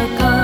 circle